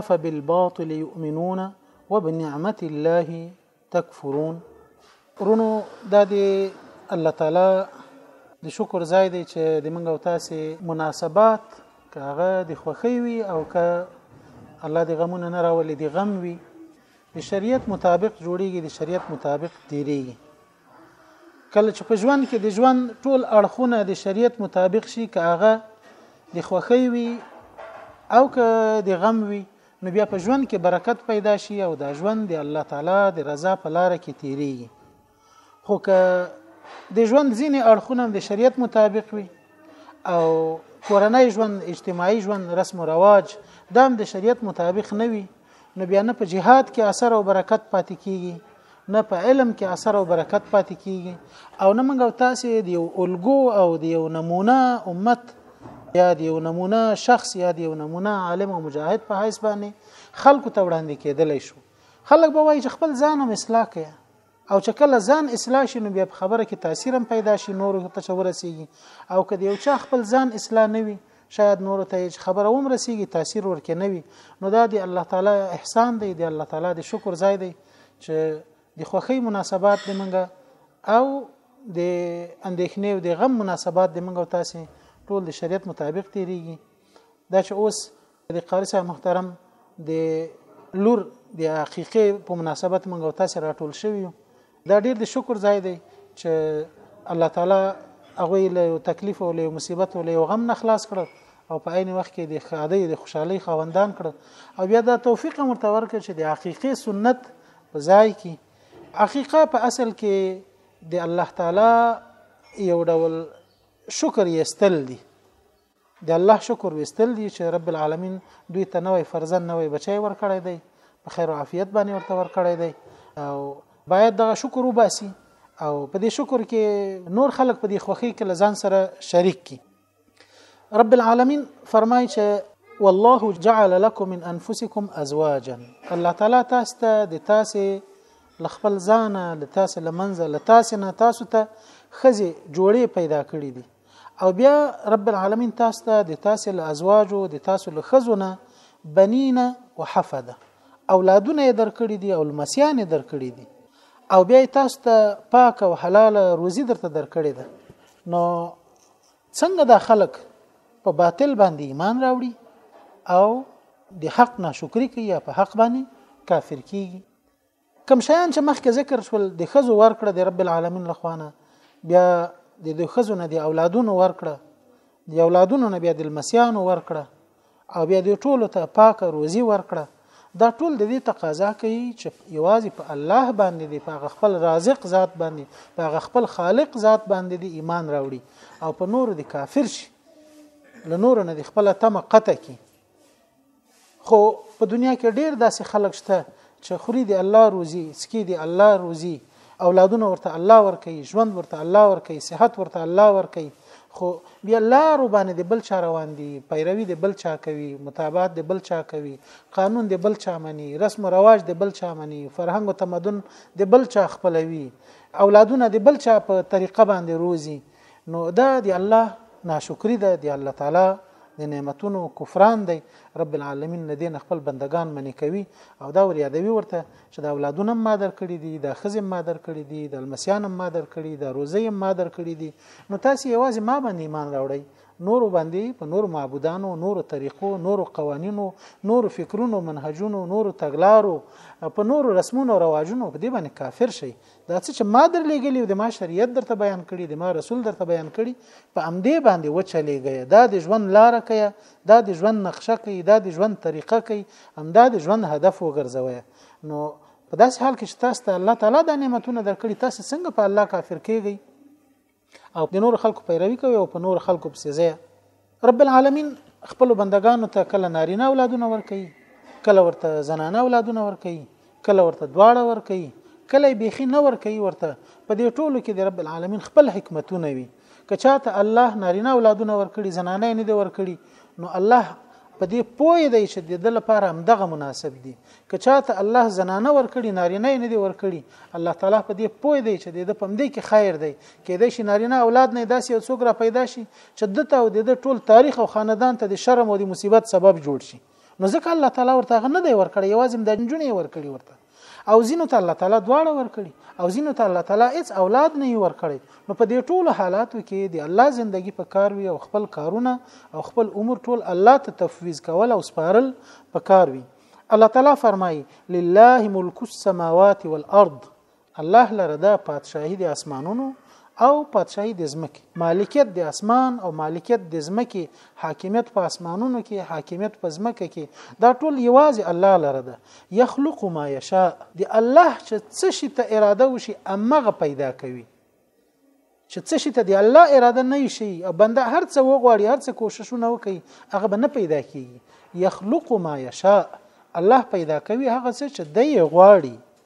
افبالباطل یؤمنون وبنعمت الله تکفرون رونو دا دی الله تعالی د شکر ځای دی چې د منګو تاسو مناسبات کاغه د خوخی وي او که الله د غمونه نه راولي د غم وي د شریعت مطابق جوړیږي د شریعت مطابق تیریږي کله چې په ژوند کې د ژوند ټول اړخونه د شریعت مطابق شي که هغه د خوښۍ وي او که د غم وي نو بیا په ژوند کې برکت پیدا شي او دا ژوند د الله تعالی د رضا په لار کې تیریږي خو که د ژوند ځینې اړخونه د شریعت مطابق وي او کورنۍ ژوند اجتماعي ژوند رسم او رواج دا هم د شریعت مطابق نه وي نو بیا نه په جهاد کې اثر او برکت پاتې کیږي نه په علم کې اثر او برکت پاتې کیږي او نه موږ تاسو د یو الګو او د یو نمونه امت یا د یو نمونه شخص یا د یو نمونه عالم او مجاهد په حیث باندې خلکو ته وړاندې کېدلی شو خلک به وایي چې خپل ځان هم اصلاح کړي او چې کله ځان اصلاح شي نو بیا په خبره کې تاثیر هم پیدا شي نورو ته چې ورسیږي او که د یو چا خپل ځان اصلاح نه وي شاید نورو ته چې خبره هم رسیږي تاثیر ورکې نه وي نو دا د الله تعالی احسان دی د الله تعالی د شکر ځای دی چې د خوخی مناسبات د منګه او د اندېښنې او د غم مناسبات د منګه تاسو ټول د شریعت مطابق تیریږي دا چې اوس د قاری صاحب محترم د لور د عقیقې په مناسبت موږ او تاسو راټول شوی یو دا ډیر د شکر ځای دی چې الله تعالی هغه له تکلیف او له مصیبت او له غم نه خلاص کړ او په عین وخت کې د خادې د خوشحالي خوندان کړ او بیا دا توفیق مرته ورکړ چې د عقیقې سنت په ځای کې عقیقه په اصل کې د الله تعالی یو ډول شکر یستل دي د الله شکر وستل دي چې رب العالمین دوی ته نوې فرزند نوې بچي ورکړی دی په خیر او عافیت باندې ورته ورکړی دی او باید دغه شکر وباسي او په دې شکر کې نور خلک په دې خوخي کې لزان سره شریک کی رب العالمین فرمایي چې والله جعل لكم من انفسكم ازواجا الله تعالی تاسو ته د تاسو لخپل ځانه لتاسو لمنځه لتاسو نه تاسو ته خزي جوړې پیدا کړې دي او بیا رب العالمین تاسو ته د تاسو له ازواجو د تاسو له خزونه بنینا وحفده اولادونه یې درکړي دي او لمسیان یې درکړي دي او بیا تاسو ته پاک او حلال روزي درته درکړي ده نو څنګه دا خلک په باطل باندې ایمان راوړي او د حق ناشکری کوي یا په حق باندې کافر کیږي کوم شیان چې مخکې ذکر شول د خزو ورکړه د رب العالمین لخوانه بیا د دوی خزو نه د اولادونو ورکړه د اولادونو نه بیا د مسیانو ورکړه او بیا د ټولو ته پاکه روزي ورکړه دا ټول د دې تقاضا کوي چې یوازې په الله باندې دی په خپل رازق ذات باندې په خپل خالق ذات باندې دی ایمان راوړي او په نور دی کافر شي له نور نه دی خپل تمه قطع کی خو په دنیا کې ډیر داسې خلک شته چې خوري دی الله روزي سکي دی الله روزي اولادونه ورته الله ورکي ژوند ورته الله ورکي صحت ورته الله ورکي خو بیا الله ربانه دی بل چا روان دي پیروي دی بل چا کوي متابعت دی بل چا کوي قانون دی بل چا مني رسم او رواج دی بل چا مني فرهنګ او تمدن دی بل چا خپلوي اولادونه دی بل چا په طریقه باندې روزي نو دا دی الله ناشکری ده دی الله تعالی د نعمتونو کفران دی رب العالمین نه دین خپل بندگان منی کوي او دا ور یادوي ورته چې دا اولادونه ما در کړی دي دا خزه ما در کړی دي د المسیان ما در کړی دا روزي ما در کړی دي نو تاسو یوازې ما باندې ایمان راوړی نور باندې په نور معبودانو نور طریقو نور قوانینو نور فکرونو منهجونو نور تګلارو په نور رسمونو رواجونو په دې باندې کافر شي دا څه چې ما در لېږلي او د ما شریعت درته بیان کړي د ما رسول درته بیان کړي په امدې باندې وچلېږئ دا د ژوند لاره کوي دا د ژوند نقشه کوي دا د ژوند طریقه کوي همدا د ژوند هدف وګرځوي نو په داسې حال کې چې تاسو ته الله تعالی دا نعمتونه درکړي تاسو څنګه په الله کافر کېږئ او د نور خلکو پیروي کوي او په نور خلکو پسې ځي رب العالمین خپل بندگانو ته کله نارینه اولادونه ورکي کله ورته زنانه اولادونه ورکي کله ورته دواړه ورکي کله بیخي نه ورکي ورته په دې ټولو کې د رب العالمین خپل حکمتونه وي که چاته الله نارینه اولادونه ورکړي زنانه نه دي ورکړي نو الله په دې پوه دی چې د دې لپاره هم دغه مناسب دي که چاته الله زنانه ورکړي نارینه نه دی ورکړي الله تعالی په دې پوه دی چې د دې پم دی کې خیر دی کې دې شي نارینه اولاد نه داسې یو څوک را پیدا شي چې دته او د ټول تاریخ او خاندان ته د شرم او د مصیبت سبب جوړ شي نو ځکه الله تعالی ورته نه دی ورکړي یوازې د جنې ورکړي ورته او زینو ته الله تعالی دواړه ورکړي او زینو ته الله تعالی هیڅ اولاد نه ورکړي نو په دې ټولو حالاتو کې د الله زندگی په کار وي او خپل کارونه او خپل امور ټول الله ته تفویض کول او سپارل په کار وي الله تعالی فرمایي لله ملک السماوات والارض الله لره دا پادشاهي د اسمانونو او پادشاهي د ځمکې مالکیت د اسمان او مالکیت د ځمکې حاکمیت په اسمانونو کې حاکمیت په ځمکه کې دا ټول یوازې الله لره ده یخلق ما یشاء د الله چې څه شي ته اراده وشي امغه پیدا کوي چې څه شي ته د الله اراده نه شي او بنده هر څه وغواړي هر څه کوششونه وکړي هغه به نه پیدا کیږي یخلق ما یشاء الله پیدا کوي هغه څه چې دی غواړي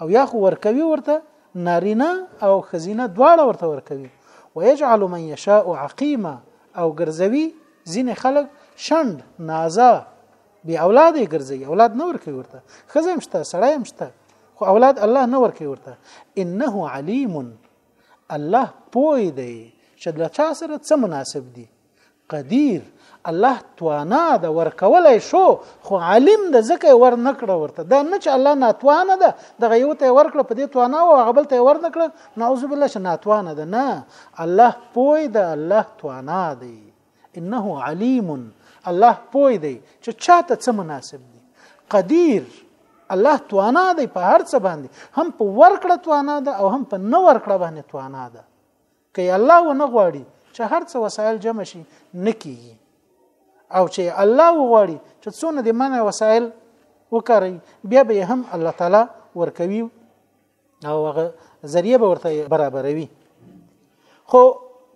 او یا خو ورکوي ورته نارینه او خزینه دواړه ورته ورکوي ويجعل من يشاء عقيما او ګرځوي ځینې خلک شند نازا بی اولاد یې ګرځي اولاد نه ورکوي ورته خزم شته سړی هم شته خو اولاد الله نه ورکوي ورته انه علیم الله پوی دی چې د چا سره څه مناسب دي قدیر الله توانا ده ورکولای شو خو عالم ده ځکه ور نکړه ورته دا نه چې الله ناتوانه ده دغه یو ته ورکړه په دې توانا او هغه بل ته ور نکړه نعوذ بالله چې ناتوانه ده نه الله پوی ده الله توانا دی انه علیم الله پوی دی چې چاته څه مناسب دی قدیر الله توانا دی په هر څه باندې هم په ورکړه توانا ده او هم په نه ورکړه باندې توانا ده که الله ونه غواړي چې هر څه وسایل جمع شي نکېږي او چې الله وغواړي چې څونه د منع وسایل وکړي بیا به هم الله تعالی ورکوي او هغه ذریعہ به ورته برابروي خو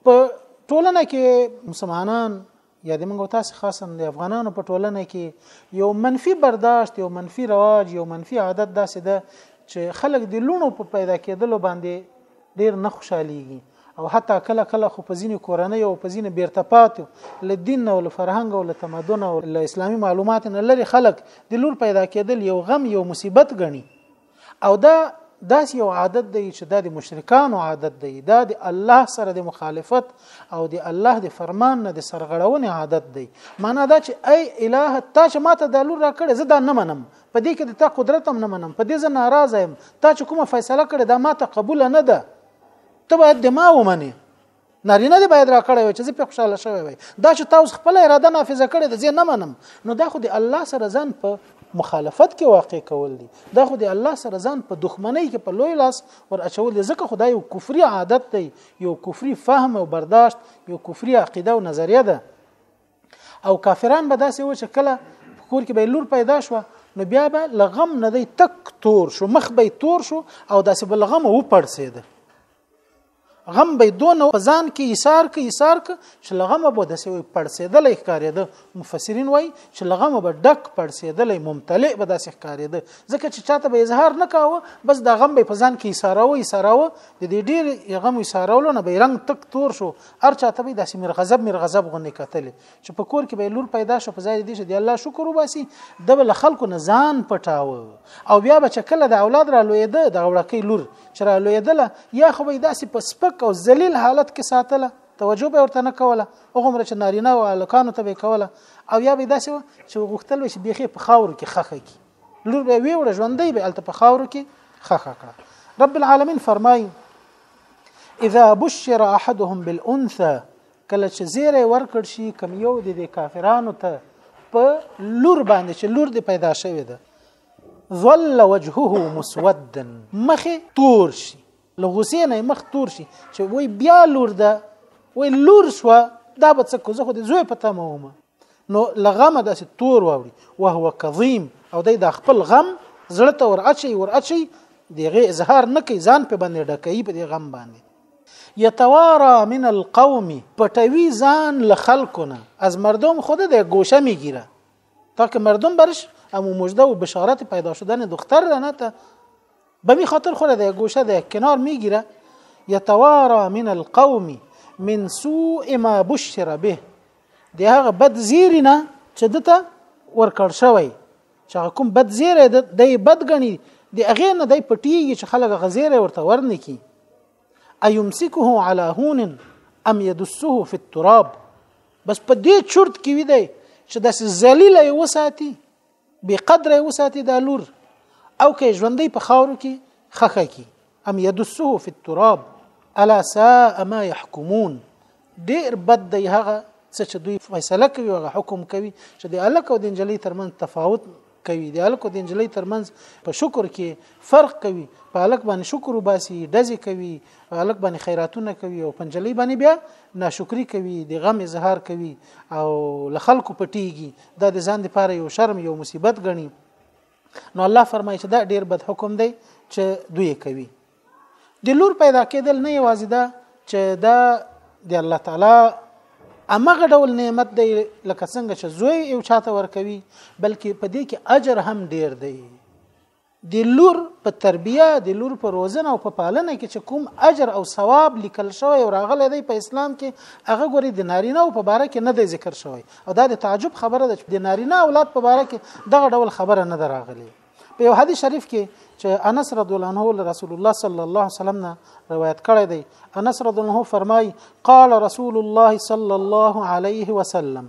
په ټولنه کې مسلمانان یا د موږ تاسو خاصا د افغانانو په ټولنه کې یو منفي برداشت یو منفي رواج یو منفي عادت داسې ده چې خلک د لونو په پیدا کېدلو باندې ډیر نه خوشحاليږي او حتی کله کله خو په ځینې کورنۍ او په ځینې بیرته پاتو له دین او له فرهنګ او له تمدن او له اسلامي معلومات نه لري خلک د لور پیدا کېدل یو غم یو مصیبت ګڼي او دا داس یو عادت دی چې دا د مشرکانو عادت دی دا د الله سره د مخالفت او د الله د فرمان نه د سرغړونې عادت دی معنا دا چې ای الٰه تا چې ماته د لور راکړې زه دا نه منم په دې کې د تا قدرت هم نه منم په دې زه ناراضه یم تا چې کومه فیصله کړې دا ماته قبول نه ده ته باید د ما ومنې نارینه دې باید راکړی وي چې زه په خوشاله شوی وي دا چې تاسو خپل اراده نافذه کړې ده زه نه منم نو دا خو د الله سره ځان په مخالفت کې واقع کول دي دا خو د الله سره ځان په دښمنۍ کې په لوی لاس ور اچول دي ځکه خدای یو کفري عادت دی یو کفري فهم او برداشت یو کفري عقیده او نظریه ده او کافران به داسې و چې کله کور کې به لور پیدا شوه نو بیا به لغم نه دی تک تور شو مخ به تور شو او داسې بلغم و پړسېده غم به دونه په ځان کې ایثار کې ایثار کې چې لغمه به د سوي پړسېدل ښکارېده مفسرین وای چې لغمه به ډک پړسېدل ممتلئ به داسې ښکارېده ځکه چې چاته به اظهار نه کاوه بس د غم به په ځان کې ایثاروي ایثاروي د دې ډېر غم ایثارولو نه به رنگ تک تور شو هر چاته به داسې مر غضب مر غضب غونې کتلې چې په کور کې به لور پیدا شو په ځای دې چې د الله شکر وباسي د بل خلکو نه ځان پټاوه او بیا به چې کله د اولاد را لویده د غوړکې لور چې را لویدله یا خو به داسې په سپک او ذلیل حالت کې ساتله توجه به ورته نه کوله هغه چې نارینه او الکانو ته به کوله او یا به داسې چې غوښتل وي چې بیخي په خاور کې خخه کی لور به وی وړ ژوندۍ به الته په خاور کې خخه کړه رب العالمین فرمای اذا بشر احدهم بالانثى کله چې زیری ورکړ شي کم یو د دې کافرانو ته په لور باندې چې لور دې پیدا شوې ده ظل وجهه مسودا مخه تور شي لغوسې نه مخ تور شي چې وای بیا لور ده وای لور شو دا به څه کو زه خو د زوی پته مو نو لغمه داسې تور واوري وهو کظیم او دای دا خپل غم زړه ته ور اچي ور اچي دغه اظهار نه کوي ځان په باندې ډکې په دې غم باندې یتوارا من القوم پټوي ځان له خلقونه از مردم خود د گوشه میگیره تا که مردم برش امو مجده و بشارت پیدا شدن دختر رانه ته به می خاطر خود د گوشه د کنار میگیره یتوارا من القوم من سوء ما بشر به د هغه بد زیری نه چې دته ورکړ شوی چې کوم بد زیری د دی بد غني د هغه نه دی پټیږي چې خلک غزیره ورته ورنکي ايمسكه على هون ام يدسه في التراب بس په دې چرت کې وي دی چې داسې ذلیل یې وساتي به قدر وساتي دا لور او که ژوندۍ په خاورو کې خخه کی ام يدسه في التراب الا ساء ما يحكمون ډیر بد دی هغه څه چې دوی فیصله کوي هغه حکم کوي چې د الک او د انجلۍ ترمنځ تفاوت کوي د الک او د انجلۍ ترمنځ په شکر کې فرق کوي په الک باندې شکر وباسي دزي کوي په هلک باندې خیراتونه کوي او پنجلۍ باندې بیا ناشکری کوي د غم اظهار کوي او له خلکو پټیږي دا د ځان لپاره یو شرم یو مصیبت ګڼي نو الله فرمایي چې دا ډیر بد حکم دی چې دوی کوي د لور پیدا کېدل نه یوازې دا چې دا د الله تعالی امغه ډول نعمت دی لکه څنګه چې زوی یو چاته ورکوي بلکې په دې کې اجر هم ډیر دی د لور په تربیه د لور په روزنه او په پالنه کې چې کوم اجر او ثواب لیکل شوی او راغلی دی په اسلام کې هغه ګوري د نارینه او په باره کې نه دی ذکر شوی او دا د تعجب خبره ده چې د نارینه اولاد په باره کې دغه ډول خبره نه دراغلی په یو حدیث شریف کې چې انس رضی الله عنه له رسول الله صلی الله علیه وسلم نه روایت کړی دی انس رضی الله عنه فرمای قال رسول الله صلی الله علیه وسلم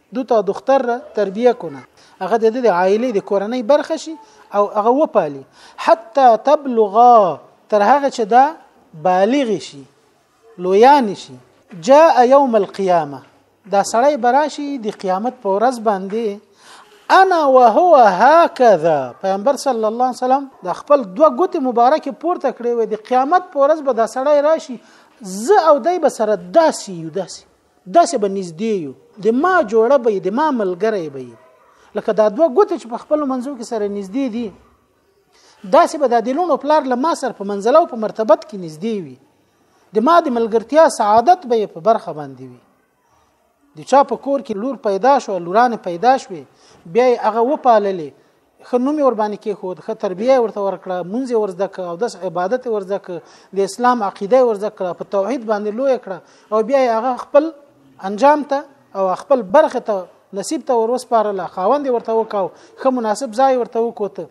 دو تا دختر را تربیه کنه هغه د دې عائله د کورنۍ برخه شي او هغه وپالي حتی تبلغا تر هغه چې دا بالغ شي لویان شي جاء یوم القیامه دا سړی براشي د قیامت په ورځ باندې انا وهو هكذا پیغمبر صلی الله علیه وسلم د خپل دوه ګوتې مبارکې پورته کړې وې د قیامت په ورځ به دا سړی راشي زه او دی به سره داسي یو داسي داسې به نږدې یو د ما جوړه به د ما ملګری به لکه دا دوه ګوتې چې په خپل منځو کې سره نږدې دي داسې به د دلونو پلار له ما سره په منزله او په مرتبت کې نږدې وي د ما د ملګرتیا سعادت به په برخه باندې وي د چا په کور کې لور پیدا شو لوران پیدا شوې بیا هغه وپاللې ښه نوم یې ورباندې کېښود ښه تربیه یې ورته ورکړه مونځ یې ورزده کړه او داس عبادت یې ورزده کړه د اسلام عقیده یې ورزده کړه په توحید باندې لوی کړه او بیا یې هغه خپل انجام ته او خپل برخه ته نصیب ته وروسپارله خاوند یې ورته وکاو ښه مناسب ځای ورته وکوته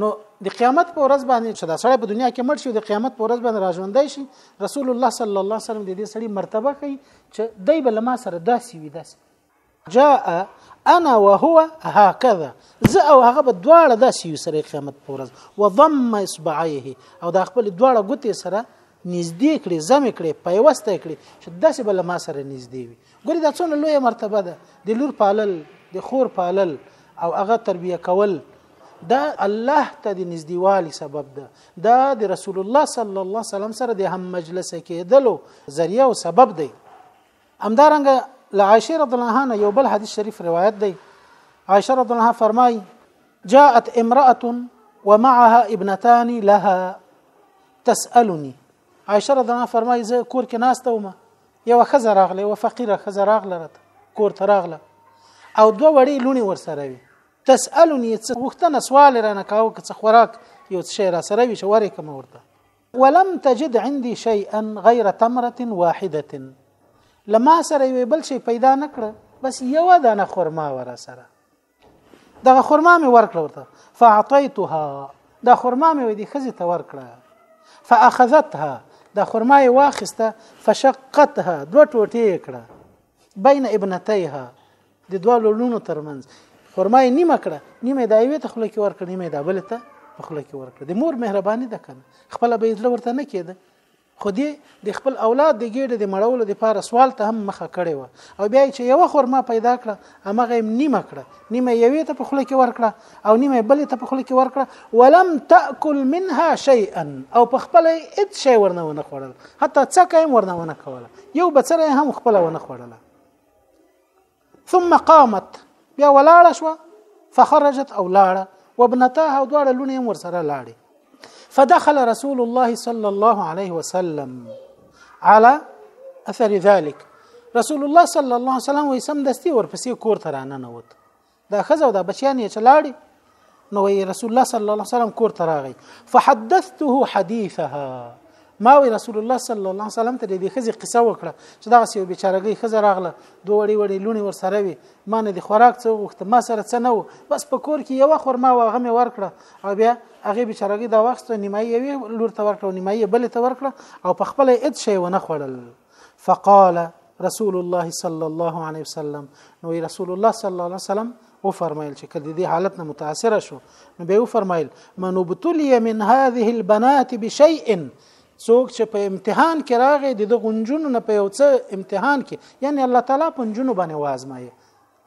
نو د قیامت په ورځ باندې چې دا سړی په دنیا کې مړ شي د قیامت په ورځ باندې راژوندای شي رسول الله صلی الله علیه وسلم د دې سړي مرتبه کوي چې دای بل ما سره داسي وي داسي جاء انا وهو هكذا زه او هغه به دواړه داسې یو سره قیامت پر ورځ وضم اصبعيه او دا خپل دواړه ګوتې سره نږدې کړي زم کړي پیوسته کړي چې داسې بل ما سره نږدې وي ګوري دا څونه لویه مرتبه ده د لور پالل د خور پالل او هغه تربیه کول دا الله ته د نږدېوالي سبب ده دا د رسول الله صلی الله علیه وسلم سره د هم مجلس کېدلو ذریعہ او سبب دی همدارنګه له عائشه رضی الله عنها یو بل حدیث شریف روایت دی عائشه رضی الله عنها فرمایي جاءت امرأة ومعها ابنتان لها تسألني عائشه رضی الله عنها فرمایي زه کور کې ناشته وم یو خزه راغله او فقيره خزه راغله رات کور ته راغله او دوه وړي لونی ورسره وي تسألني څه وختنه سوال رانه کاوه که څه خوراک یو څه را سره وي شوارې کوم ورته ولم تجد عندي شيئا غير تمره واحده له ما سره یو بل شي پیدا نکړه بس یو دانه خرما ور سره دغه خرما مې ورکړه ورته فاعطيتها دا خرما مې ودي خزي ته ورکړه فاخذتها دا خرما یې واخسته فشقتها دوه ټوټې کړه بین ابنتیها د دوه لونو ترمنځ خرمای نیمه کړه نیمه دا یوې ته خله کې ورکړه نیمه دا بل ته په خله کې ورکړه د مور مهرباني ده کنه خپل به یې ورته نه کېده خو دې د خپل اولاد د ګېډې د مړولو د پاره سوال ته هم مخه کړې و او بیا چې یو خورما پیدا کړه هغه نیمه کړه نیمه یوې ته په خله کې ورکړه او نیمه بلې ته په خوله کې ورکړه ولم تاكل منها شيئا او په خپل هیڅ شی ورنه ونه خوړل حتی څکه هم ورنه ونه کوله یو بچره هم خپل ونه خوړله ثم قامت بیا ولاړه شو فخرجت او لاړه وابنتها او دواړه لونې هم ورسره لاړې فدخل رسول الله صلى الله عليه وسلم على اثر ذلك رسول الله صلى الله عليه وسلم وسم دستي ورپسې کور ته راننوت دا خزه دا بچیان یې چلاړي نو وی رسول الله صلی الله علیه وسلم کور ته راغی فحدثته حدیثها ما وی رسول الله صلی الله علیه وسلم ته د خزي قصه وکړه چې دا سیو بیچارګي خزه راغله دوه وړي وړي لونی ور سره وي ما نه د خوراک څو غوښته ما سره څه نه و بس په کور کې یو خور ما واغه مې ورکړه او بیا هغه بیچارګي دا وخت نیمایي وی لور ته ورکړه نیمایي بل ته ورکړه او په خپل اې شی ونه خوړل فقال رسول الله صلی الله علیه وسلم نو رسول الله صلی الله علیه وسلم او فرمایل چې کله دې حالت نه متاثر شو نو به او فرمایل من ابتلی من هذه البنات بشیء څوک چې په امتحان کې راغی د غنجونو نه په یو څه امتحان کې یعنی الله تعالی په جنو باندې وازمایي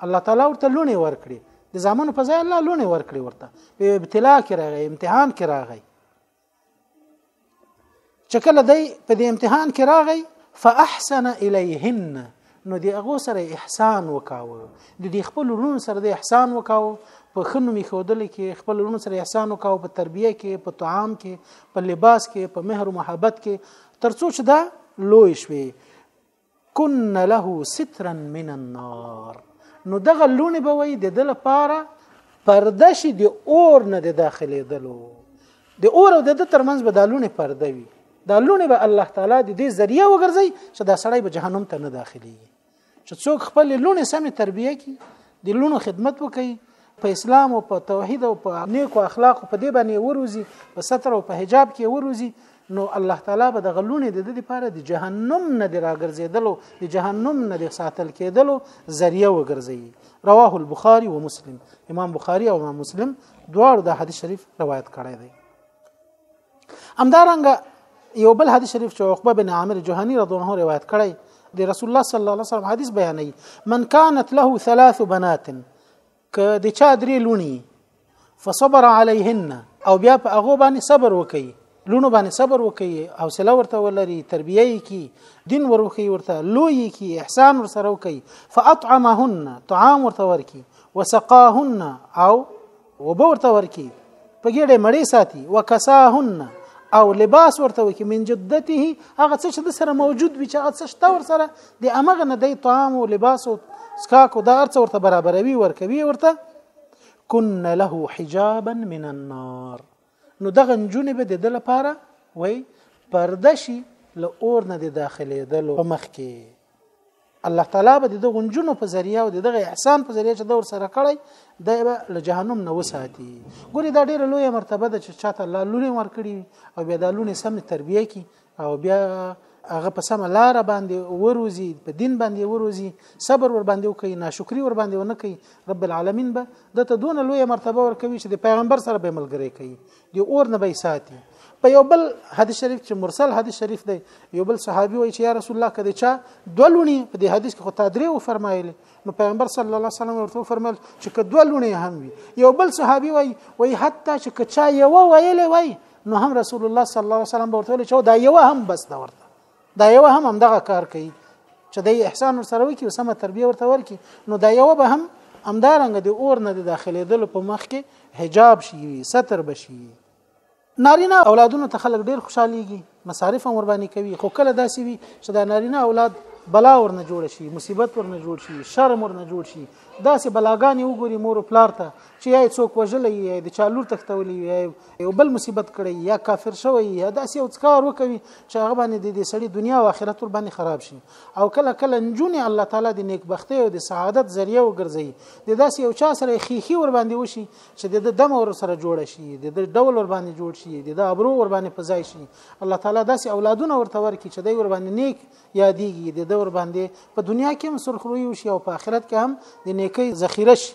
الله تعالی ورته لونی ورکړي د زامن په ځای الله لونی ورکړي ورته په ابتلا کې راغی امتحان کې راغی چې کله دی په دې امتحان کې راغی فاحسن الیهن نو دی هغه سره احسان وکاوه د دې خپل لون سره د احسان وکاوه په خنو می خودل کې خپل لون سره احسان وکاوه په تربیه کې په طعام کې په لباس کې په مهر او محبت کې ترڅو چې دا لوی شوي کن له سترا من النار نو دغه لونی به وي د دل پاره پرده شي د اور نه د داخلي دلو د اور او د ترمنځ به د لونی پرده وي دا لونه به الله تعالی د دې ذریعہ وګرځي چې دا سړی به جهنم ته نه داخلي چې څوک خپل لونه سمې تربیه کړي د لونو خدمت وکړي په اسلام او په توحید او په نیکو اخلاق په دې باندې وروزي په ستر او په حجاب کې وروزي نو الله تعالی به د غلونې د دې لپاره د جهنم نه د راګرځېدلو د جهنم نه د ساتل کېدلو ذریعہ وګرځي رواه البخاري ومسلم امام بخاري او امام مسلم دواړو د حدیث شریف روایت کړی دی همدارنګه یو بل حدیث شریف چې عقبه بن عامر جهانی رضی الله عنه روایت کړی دی رسول الله صلی الله علیه وسلم حدیث بیانوي من كانت له ثلاث بنات ک د چا درې لونی فصبر عليهن او بیا په هغه باندې صبر وکي لونو باندې صبر وکي حوصله ورته ولري تربیه یې کی دین وروخي ورته لوی کی احسان ورسره وکي فاطعمهن طعام ورته ورکی وسقاهن او وبه ورته ورکی په ګډه مړې ساتي وکساهن او لباس ورته وکي من جدته هغه څه چې د سره موجود وي چې هغه څه شته ور سره د امغه نه دی طعام او لباس او سکاک او دا ارڅ ورته برابروي ورکوي ورته کن له حجابا من النار نو دغه نجونه به د لپاره وای پردشي له اور نه د داخلي دلو مخ کې الله تعالی به د دغه نجونو په ذریعہ او د دغه احسان په ذریعہ چې دور سره کړی د له جهنم نه وساتي ګوري دا ډیره لویه مرتبه ده چې چاته الله لونی ورکړي او بیا دا لونی سم تربیه کی او بیا هغه په سم لار باندې وروزي په دین باندې وروزي صبر ور باندې وکي ناشکری ور باندې ونه کوي رب العالمین به د ته دون لوی مرتبه ور کوي چې د پیغمبر سره به ملګری کوي دی اور نه به ساتي په یو بل حدیث شریف چې مرسل حدیث شریف دی یو بل صحابي وایي چې یا رسول الله کده چا دولونی په دې حدیث کې خو تا درې و فرمایل نو پیغمبر صلی الله علیه وسلم ورته فرمایل چې که دولونی هم وي یو بل صحابي وایي وایي حتی چې کچا یو ویلې وایي نو هم رسول الله صلی الله علیه وسلم ورته ویل چې دا یو هم بس دا ورته دا یو هم همدغه کار کوي چې د احسان سره وکي او سمه تربیه ورته ورکي نو دا یو به هم همدارنګ د اور نه د داخلي دل په مخ کې حجاب شي ستر بشي نارینه اولادونو ته خلک ډیر خوشاليږي مصارف هم قرباني کوي خو کله داسې وي چې دا نارینه اولاد بلا ورنه جوړ شي مصیبت ورنه جوړ شي شر ورنه جوړ شي داسې بلاګانې وګوري مور او پلار ته چې یې څوک وژلې یې د چالور تختولې یې یو بل مصیبت کړي یا کافر شوی یا داسې یو څکار وکوي چې هغه باندې د دې سړي دنیا او آخرت ور باندې خراب شي او کله کله نجونې الله تعالی د نیکبختۍ او د سعادت ذریعہ وګرځي د داسې یو چا سره خيخي ور باندې وشي چې د دم ور سره جوړ شي د ډول ور باندې جوړ شي د ابرو ور باندې فزای شي الله تعالی داسې اولادونه ورته ورکړي چې دوی ور باندې نیک یادېږي د دور باندې په دنیا کې هم سرخروي شي او په آخرت کې هم د نیکۍ ذخیره شي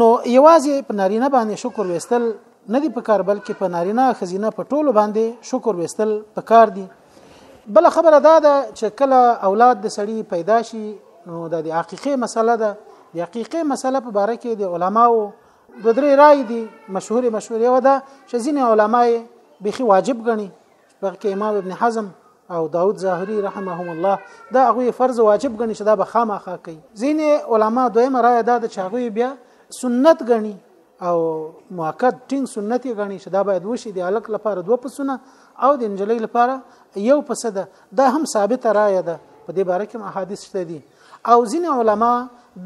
نو یوازې په نارینه باندې شکر وستل نه دی پکار بلکې په نارینه خزینه په ټولو باندې شکر وستل پکار دی بل خبره دا ده چې کله اولاد د سړی پیدا شي نو د حقیقي مسله ده د حقیقي مسله په باره کې د علماو د درې رائے دي مشهور مشهور یو ده چې ځینې علماي بخي واجب غني بلکې امام ابن حزم او داود ظاهری رحمهم الله دا هغه فرض واجب غني چې دا به خامخا کوي ځین علما دویمه رائے دا د چاغوي بیا سنت غني او مؤکد ټینګ سنت غني چې دا باید وشي د الک لپاره دوه پسونه او د انجلۍ لپاره یو پسه ده دا هم ثابته رائے ده په دې باره کې احادیث شته دي او ځینې علما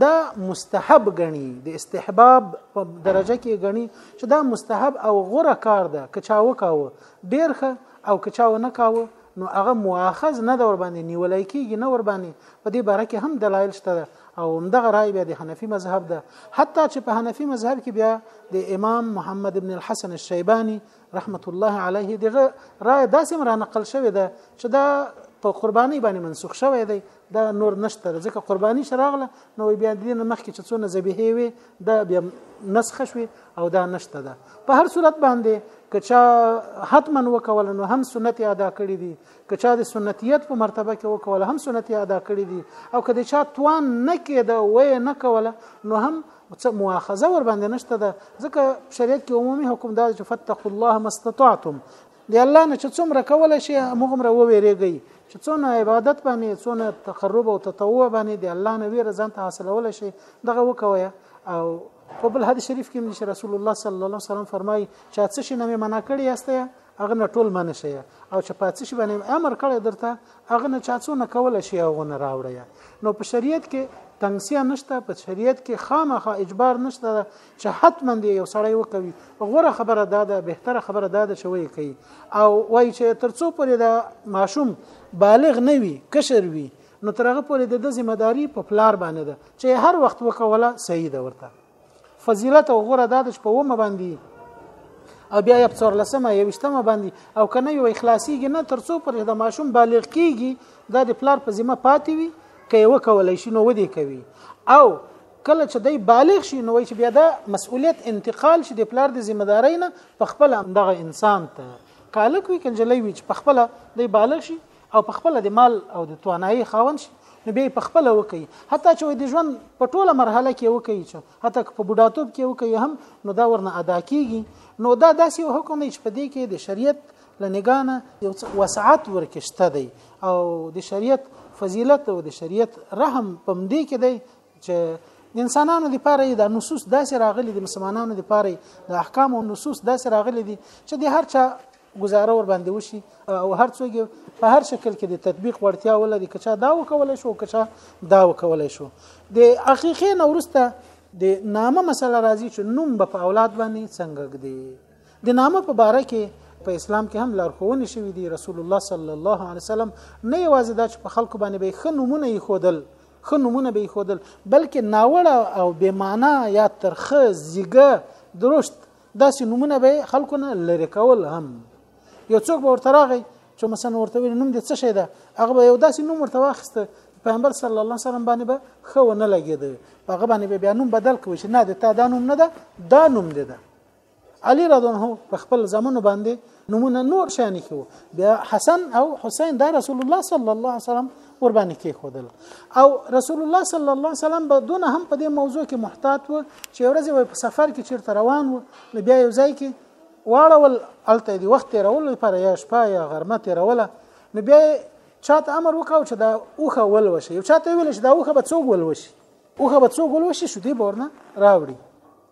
دا مستحب غني د استحباب په درجه کې غني چې دا مستحب او غوره کار ده که چا وکاوه ډیر ښه او که چا ونه کاوه نو هغه مؤاخذ نه دور باندې نیولای کیږي نه ور باندې په دې باره کې هم دلایل شته او همدغه رائے بیا د حنفي مذهب ده حتی چې په حنفي مذهب کې بیا د امام محمد ابن الحسن الشیبانی رحمت الله علیه دغه رائے داسې را نقل شوې ده چې دا په قرباني باندې منسوخ شوی دی دا نور نشته ځکه قرباني شراغله نو بیا د دین مخکې چې څونه ذبیحې وي دا بیا نسخه شوي او دا نشته ده په هر صورت باندې کچا حتما وکول نو هم سنت ادا کړی دي کچا د سنتیت په مرتبه کې وکول هم سنت ادا کړی دي او کله چا توان نه کېده وې نه کوله نو هم څه مؤاخذه ور باندې نشته ده ځکه شریعت کې عمومي حکم دا چې فتقوا الله ما استطعتم دی الله نه چې څومره کول شي هغه وویریږي چې څونه عبادت باندې څونه تقرب او تطوع باندې دی الله نه ویره ځان ته حاصلول شي دغه وکوي او په بل حدیث شریف کې چې رسول الله صلی الله علیه وسلم فرمایي چې څه شي نه منع کړی یاسته هغه نه ټول منع شي او چې پاتې شي باندې امر کړی درته هغه نه چا څونه کول شي هغه نه راوړی نو په شریعت کې تنگسیا نشته په شریعت کې خامخا اجبار نشته چې حتما دی یو سړی وکوي غوره خبره دا ده بهتره خبره دا ده چې وایي کوي او وایي چې ترڅو پورې دا ماشوم بالغ نه وي کشر وي نو ترغه پورې د ذمہ داری په پلار باندې ده چې هر وخت وکوله صحیح ده ورته فضیلت او غوره دا ده چې په ومه باندې او بیا یې څور لسمه یو شتمه باندې او کنه یو اخلاصيږي نه ترڅو پورې د ماشوم بالغ کیږي دا د پلار په ذمہ پاتې وي کوي وکولای شي نو ودی کوي او کله چې دی بالغ شي نو وایي چې بیا دا مسؤلیت انتقال شي د پلار د ذمہ دارۍ نه په خپل همدغه انسان ته کالک وي کنجلې وي چې په خپل دی بالغ شي او په خپل د مال او د توانایي خاوند شي نو بیا په خپل وکي حتی چې د ژوند په ټوله مرحله کې وکي چې حتی په بډاتوب کې وکي هم نو دا ورنه ادا کیږي نو دا داسې حکم دی چې په دې کې د شریعت لنګانه یو څه وسعت ورکشته دی او د شریعت فضیلت او د شریعت رحم پم دې کې دی چې د انسانانو لپاره دا نصوص داسې راغلي دي مسلمانانو لپاره د احکام او نصوص داسې راغلي دي چې د هر چا گزاره ور باندې وشي او هر څوک په هر شکل کې د تطبیق وړتیا ولري که چا دا وکولای شو که چا دا وکولای شو د حقیقي نورسته د نامه مسله راځي چې نوم به په اولاد باندې څنګه ګدي د نامه په باره کې په اسلام کې هم لارښوونه شوې دي رسول الله صلی الله علیه وسلم نه یوازې دا چې په خلکو باندې به ښه نمونه یې خودل خو نمونه به خودل بلکې ناوړه او بې معنا یا ترخه زیګه درست داسې نمونه به خلکو نه لری کول هم یو څوک به ورته راغی چې مثلا ورته ویل نوم دې څه شي ده هغه به یو داسې نوم ورته واخیسته پیغمبر صلی الله علیه وسلم باندې به خو نه لګید هغه باندې به بیا نوم بدل کوي چې نه د تا دا نوم نه ده دا نوم دی ده علي رضی الله عنه په خپل زمونو باندې نمونه نور شان کې وو بیا حسن او حسین دا رسول الله صلی الله علیه وسلم ور باندې کې خودل او رسول الله صلی الله علیه وسلم بدون هم په دې موضوع کې محتاط و چې ورځ په سفر کې چیرته روان و بیا یو ځای کې واړول الته دی وخت راول لپاره یا شپه یا غرمه تیروله نو بیا چاته امر وکاو چې دا اوخه ول وشي یو چاته ویل چې دا اوخه به څوګ ول وشي اوخه به څوګ ول وشي شو دی بورنه راوړي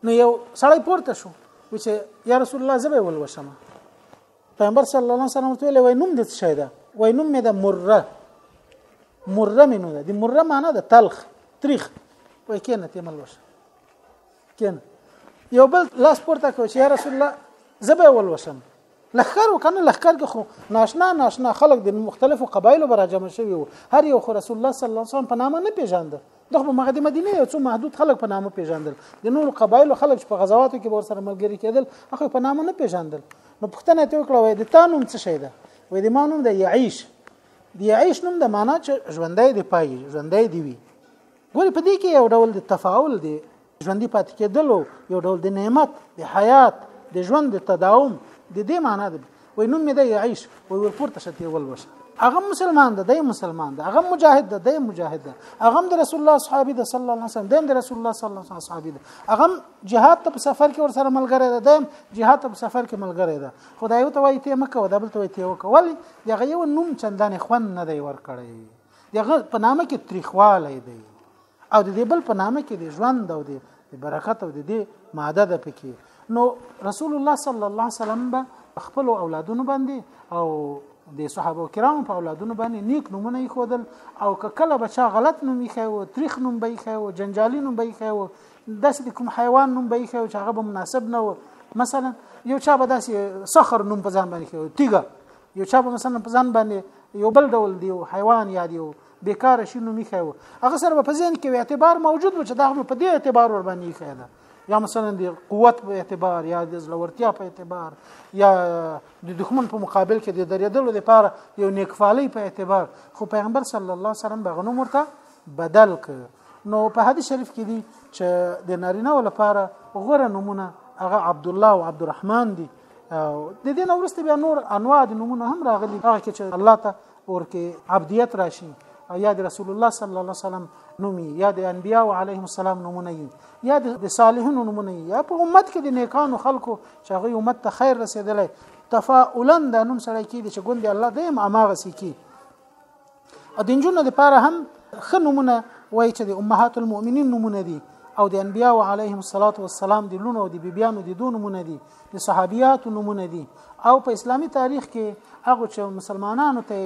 نو یو سړی پورته شو و چې یا رسول الله زبې ولوشم پیغمبر صلی الله علیه وسلم ورته ویل وای نوم دې څه شي ده وای نوم مې ده مره مره مې نو ده د مره معنی ده تلخ تریخ وای کینه ته مل وشه کینه یو بل لاس پورته کو چې یا رسول الله زبې ولوشم لخر وکنه لخر کې خو ناشنا ناشنا خلک د مختلفو قبایلو به راجمع شوي وو هر یو خو رسول الله صلی الله علیه وسلم په نامه نه پیژاند دغه مغه د مدینه یو څو محدود خلک په نامه پیژاندل د نور قبایلو خلک چې په غزواتو کې ور سره ملګری کېدل هغه په نامه نه پیژاندل نو پښتنه ته وکړه وای د تانوم څه شي ده وای د مانوم د یعیش د یعیش نوم د معنا چې ژوندۍ دی پای ژوندۍ دی وی ګورې په دې کې یو ډول د تفاعل دی ژوندي پاتې کېدلو یو ډول د نعمت د حیات د ژوند د تداوم د دې معنی ده وای نوم مې دی عیش وای ورپورته شته ول وشه هغه مسلمان ده دی مسلمان ده هغه مجاهد ده دی مجاهد ده هغه د رسول الله صحابي ده صلی الله علیه وسلم د رسول الله صلی الله علیه وسلم صحابي ده هغه جهاد ته په سفر کې ور سره ملګری ده دیم جهاد ته په سفر کې ملګری ده خدای ته وایي ته مکه او دبل ته وایي ته وکول دغه یو نوم چندان خوند نه دی ور کړی دغه په نامه کې تریخوالی دی او د دې بل په نامه کې د ژوند او د برکت او د دې ماده ده پکې نو رسول الله صلی الله علیه وسلم به خپل اولادونو باندې او د صحابه کرامو په اولادونو باندې نیک نمونه یې خودل او که کله بچا غلط نوم یې خو تاریخ نوم به یې خو جنجالي نوم به یې خو داسې د کوم حیوان نوم به یې خو چې هغه به مناسب نه و مثلا یو چا به داسې سخر نوم په ځان باندې خو تیګه یو چا په مثلا په ځان باندې یو بل ډول دی حیوان یا دی بیکاره شي نو میخه و هغه سره په ځین کې اعتبار موجود و چې دا په دې اعتبار ور باندې ښه ده یا مثلا د قوت په اعتبار یا د زلورتیا په اعتبار یا د دښمن په مقابل کې د درېدلو لپاره یو نیکفالي په اعتبار خو پیغمبر صلی الله علیه وسلم بغنو مرته بدل کړ نو په حدیث شریف کې دي چې د نارینه لپاره غوره نمونه هغه عبد الله او عبد الرحمن دي د دې نورسته بیا نور انواع د نمونه هم راغلي هغه کې چې الله ته ورکه عبدیت راشي یا د رسول الله صلی الله علیه وسلم نومي یا د انبیا او علیهم السلام نمونه یي یا د صالحونو نمونه یي یا په امت کې د نیکانو خلکو چې هغه امت ته خیر رسیدلی تفاؤلا د نوم سره کې چې ګوند الله دیم اماغه سي کې او د انجونو لپاره هم ښه نمونه وایي چې د امهات المؤمنین نمونه دي او د انبیاء علیهم الصلاۃ والسلام د لونو او د بیبیانو د دوه نمونه دي د صحابیات نمونه دي او په اسلامي تاریخ کې هغه چې مسلمانانو ته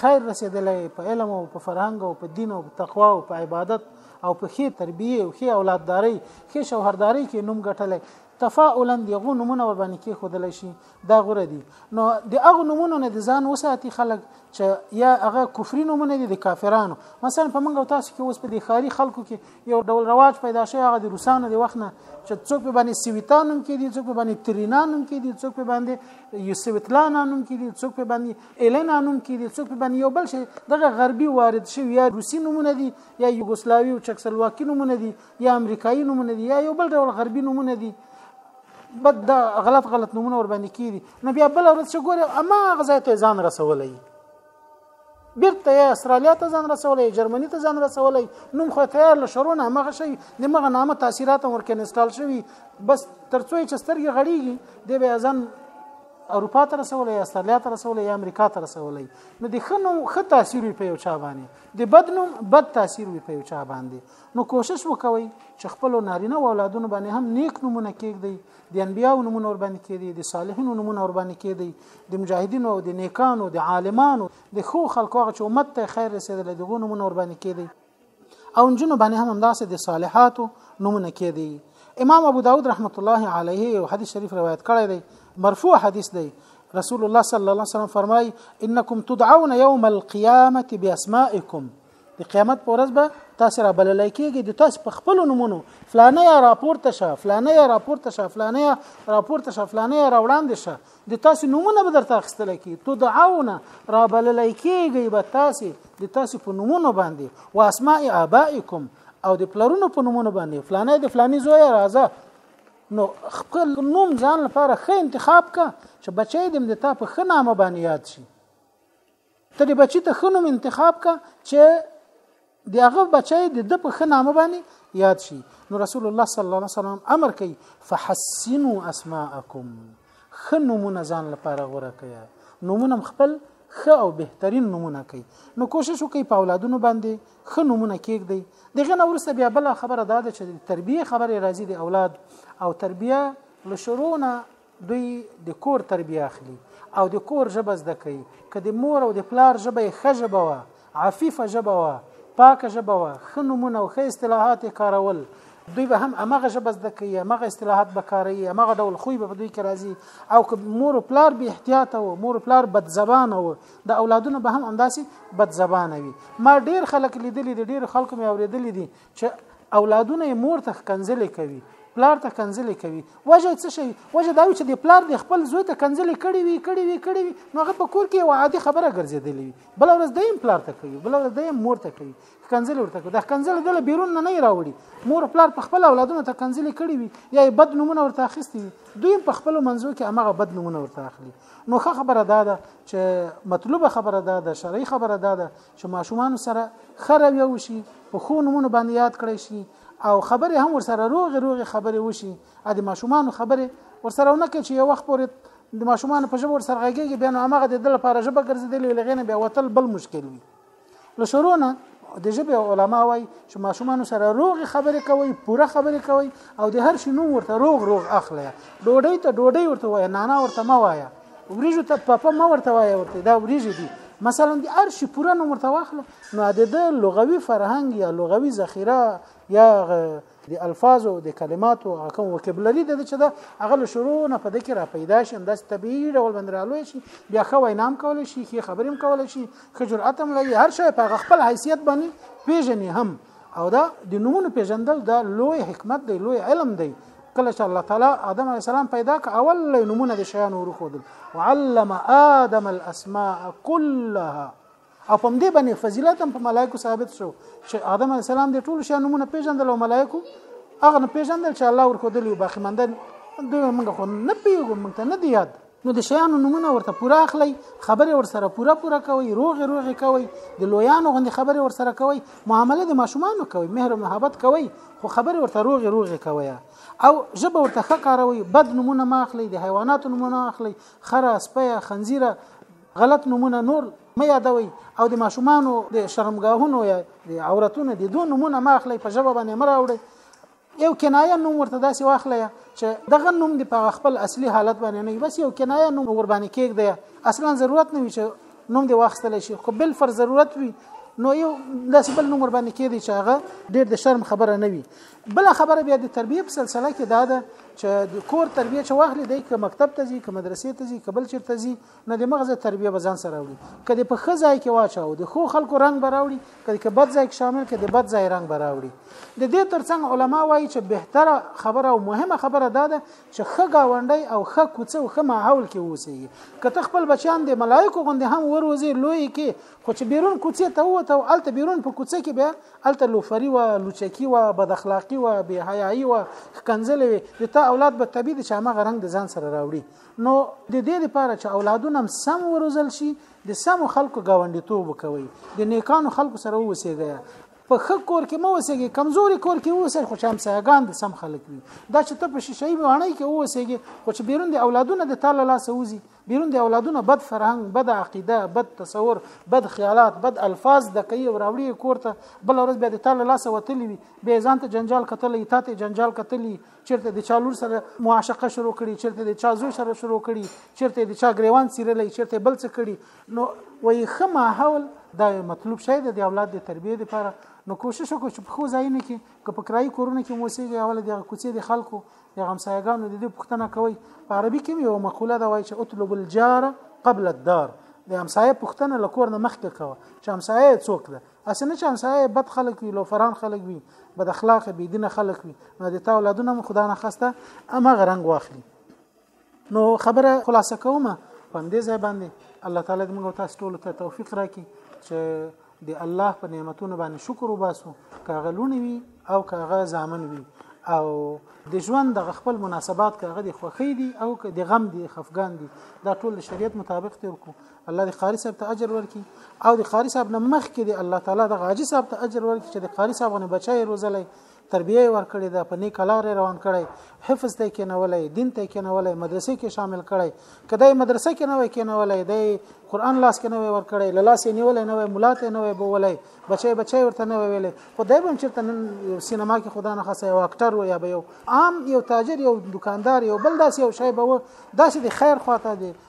خیر رسیدلې په علم او په فرهنګ او په دین او په تقوا او په عبادت او په خې تربیه او خې اولادداري خې شوهرداري کې نوم ګټلې تفاعلا دغه نمونه ور باندې کې خودل شي دا غوره دي نو د هغه نمونه نه د ځان وساتي خلک چې یا هغه کفري نمونه دي د کافرانو مثلا په منګو تاسو کې اوس په د خاري خلکو کې یو ډول رواج پیدا شوی هغه د روسانو د وخت نه چې څوک په باندې سویتانم کې دي څوک په باندې ترینانم کې دي څوک په باندې یوسویتلانانم کې دي څوک په باندې الینانم کې دي څوک په باندې یو بل شي دغه غربي وارد شوی یا روسي نمونه دي یا یوګوسلاوي او چکسلواکي نمونه دي یا امریکایي نمونه دي یا یو بل ډول غربي نمونه دي بد دا غلط غلط نمونه ور باندې کیدي نو بیا بل ورځ چې ګوره اما غزا ته ځان رسولای بیرته یې استرالیا ته ځان رسولای جرمني ته ځان رسولای نوم خو تیار له شروع نه مغه شي د مغه نامه تاثیرات ورکه انسټال شوی بس ترڅو چې سترګې غړیږي د بیا ځان اروپا ته رسولای استرالیا ته رسولای امریکا ته رسولای نو د خنو خ تاثیر په یو چا باندې د بدنوم بد تاثیر په یو چا باندې نو کوشش وکوئ چې خپل نارینه او اولادونو باندې هم نیک نمونه کېږدئ د انبیاو نمونه ور باندې کېږدئ د صالحینو نمونه ور باندې کېږدئ د مجاهدینو او د نیکانو د عالمانو د خو خلکو هغه چې امت ته خیر رسېدلی دغو نمونه ور باندې کېږدئ او نجونو باندې هم همداسې د صالحاتو نمونه کېدی امام ابو داود رحمت الله علیه یو حدیث شریف روایت کړی دی مرفوع حدیث دی رسول الله صلی الله علیه وسلم فرمای انکم تدعون یوم القیامه باسمائکم د قیامت پر ورځ به تاسو را بللای کېږي د تاسو په خپل نمونو فلانه یا راپورته شه فلانه یا راپورته شه فلانه یا راپورته شه فلانه یا را وړاندې شه د تاسو نمونه به درته اخستل کی تو دعاونه را بللای کېږي به تاسو د تاسو په نمونو باندې و اسماء ابائکم او د پلرونو په نمونه باندې فلانه د فلانی زوی راځه نو خپل نوم ځان لپاره ښه انتخاب کا چې بچی دې د تا په ښه نامه باندې یاد شي ته د بچی ته خنوم انتخاب کا چې د هغه بچی د د په خنامه باندې یاد شي نو رسول الله صلی الله علیه وسلم امر کوي فحسنوا اسماءکم خنومونه ځان لپاره غوړه کړئ نومونه خپل خه او بهترین نمونه کوي نو کوشش وکړي په اولادونو باندې خه نمونه کېږدي دغه نو ورسته بیا بل خبره ده چې تربیه خبره راځي د اولاد او تربیه له شروع نه دوی د کور تربیه اخلي او د کور ژبه زده کوي که د مور او د پلار ژبه یې ښه ژبه وه عفیفه ژبه وه پاکه ژبه وه ښه نومونه او ښه اصطلاحات یې کارول دوی به هم امغه ژبه زده کوي امغه اصطلاحات به کاروي امغه ډول خوی به په دوی کې راځي او که مور او پلار به احتیاط او مور او پلار بد زبان او د اولادونو به هم همداسي بد زبان وي ما ډیر خلک لیدلي دي ډیر خلکو مې اوریدلي دي چې اولادونه یې مور ته کنځلې کوي پلار ته کنځلې کوي وجه څه شي وجه دا چې د پلار د خپل زوی ته کنځلې کړي وي کړي وي کړي وي نو هغه په کور کې یو عادي خبره ګرځېدلې وي بل ورځ دیم پلار ته کوي بل ورځ دیم مور ته کوي کنځلې ورته کوي دا کنځلې دله بیرون نه نه راوړي مور پلار په خپل اولادونو ته کنځلې کړي وي یا بد نمونه ورته اخیستي وي دوی په خپل منځو کې هغه بد نمونه ورته اخلي نو ښه خبره دا ده چې مطلوبه خبره دا ده شرعي خبره دا ده چې ماشومان سره ښه رویه وشي په ښو نومونو باندې یاد کړی شي او خبرې هم ورسره روغې روغې خبرې وشي ا د ماشومان خبرې ورسره نه کوي چې یو وخت پورې د ماشومان په ژبه ورسره غږیږي بیا نو هغه د دل لپاره ژبه ګرځېدلې لغینه بیا وتل بل مشکل وي له شروعه د ژبې علما وایي چې ماشومان سره روغ خبرې کوي پوره خبرې کوي او د هر شي نوم ورته روغ روغ اخلي ډوډۍ ته ډوډۍ ورته وایي نانا ورته ما وایي وریجو ته پپه مه ورته وایه ورته دا وریجې دي مثلا د هر شي پوره نوم ورته واخله نو د ده لغوي فرهنګ یا لغوي ذخیره یا د الفاظو د کلماتو هغه کوم وکیبلري د چې ده هغه له شروع نه په دکې را پیدا شي همداس طبیعي ډول باندې رالوی شي بیا ښه وینا هم کولی شي ښې خبرې هم کولی شي ښه جرأت هم لري هر شی په هغه خپل حیثیت باندې پیژني هم او دا د نمونه پیژندل دا لوی حکمت دی لوی علم دی کله چې الله تعالی آدم علی السلام پیدا ک اول لوی نمونه د شیانو ورخودل وعلم آدم الاسماء كلها او په دې باندې فضیلت هم په ملائکه ثابت شو چې آدم علی السلام د ټول شیانو نمونه پیژندل او ملائکه هغه نه پیژندل چې الله ورخودل او باقی مندل دوی موږ خو نه پیږو موږ ته نه دی یاد نو د شیانو نمونه ورته پوره اخلي خبرې ورسره پوره پوره کوي روغې روغې کوي د لویانو غوندې خبرې ورسره کوي معامله د ماشومانو کوي مهر او محبت کوي خو خبرې ورته روغې روغې کوي او ژبه ورته ښه کاروي بد نمونه ما اخلي د حیواناتو نمونه اخلي خره سپیه خنزیره غلط نمونه نور مې یادوي او د ماشومانو د شرمګاهونو یا د عورتونو د دوه نمونه ما اخلي په ژبه باندې مراوړي یو کنایه نوم ورته داسې واخلئ چې دغه نوم دی په خپل اصلي حالت باندې نه بس یو کنایه نوم ور باندې کېږدی اصلا ضرورت نه وي چې نوم دی واخستل شي خو بل فر ضرورت وي نو یو داسې بل نوم ور باندې کېږدي چې هغه ډېر د شرم خبره نه وي بل خبره بیا د تربیه په سلسله کې دا ده چې د کور تربیه چې واخلي دی که مکتب ته ځي که مدرسې ته ځي که بل چېرته ځي نه د مغزه تربیه به ځان سره راوړي کله په ښه ځای کې واچاو د خو خلکو رنگ به راوړي کله کې بد ځای کې شامل کې د بد ځای رنگ به راوړي د دې ترڅنګ علما وایي چې بهتره خبره او مهمه خبره دا ده چې ښه گاونډي او ښه کوڅه او ښه ماحول کې اوسي که ته خپل بچیان د ملایکو غوندې هم وروزي لوی کې خو چې بیرون کوڅه ته وته او الته بیرون په کوڅه کې بیا الته لوفري و لوچکی و بد اخلاقی و بی حیايي و کنزلې د تا اولاد به طبيعي چې هغه رنگ د ځان سره راوړي نو د دې لپاره چې اولادونه هم سم وروزل شي د سمو خلکو گاونډیتوب وکوي د نیکانو خلکو سره ووسیږي په خ کور کې مو وسېږي کمزوري کور کې وسېږي خو چې هم سهګان د سم خلک وي دا چې ته په شیشې باندې کې وسېږي خو چې بیرون د اولادونه د تعالی لاس وزي بیرون د اولادونه بد فرهنګ بد عقیده بد تصور بد خیالات بد الفاظ د کوي او راوړي کورته بل ورځ بیا د تعالی لاس وتلی وي به ځان ته جنجال کتلې ته ته جنجال کتلې چیرته د چا لور سره معاشقه شروع کړي چیرته د چا زوی سره شروع کړي چیرته د چا ګریوان سیرلې چیرته بل څه کړي نو وای خه ماحول دا مطلوب شی د اولاد د تربیه لپاره نو کوشش وکړو چې په خو ځایونه کې که په کرایي کورونه کې موسیږي اول د کوڅې د خلکو د غمسایګانو د دې پوښتنه کوي په عربي کې یو مقوله دا وایي چې اطلب الجار قبل الدار د همسایه پوښتنه لکور نه مخکې کوه چې همسایه څوک ده اسې نه چې همسایه بد خلک وي لوفران خلک وي بد اخلاق بي دینه خلک وي نو د تا اولادونه هم خدای نه خواسته اما غرنګ واخلي نو خبره خلاصه کومه په دې ځای باندې الله تعالی دې موږ تاسو ټول ته توفیق راکړي چې د الله په نعمتونو باندې شکر وباسو کاغه لونی وي او کاغه زامن وي او د ژوند د خپل مناسبات کاغه د خوخي دي او د غم دي خفغان دي دا ټول شریعت مطابق تیر کو الله دې قاری صاحب ته اجر ورکړي او د قاری صاحب نه مخکې دی الله تعالی د غاجی صاحب ته اجر ورکړي چې د قاری صاحب نه بچای روزلې تربیه ورکړي ده په نیک لار روان کړي حفظ ته کې نولې دین ته کې نولې مدرسې کې شامل کړي کدی مدرسې کې نوې کې نولې د قران لاس کې نوې ور کړي لاس یې نیولې نوې ملاته نوې بولې بچي بچي ورته نوې ویلې خدای به چرته نن سینما کې خدا نه خاصه یو اکټر و یا به یو عام یو تاجر یو دکاندار یو بل داسې یو شی به و داسې د خیر خواته دی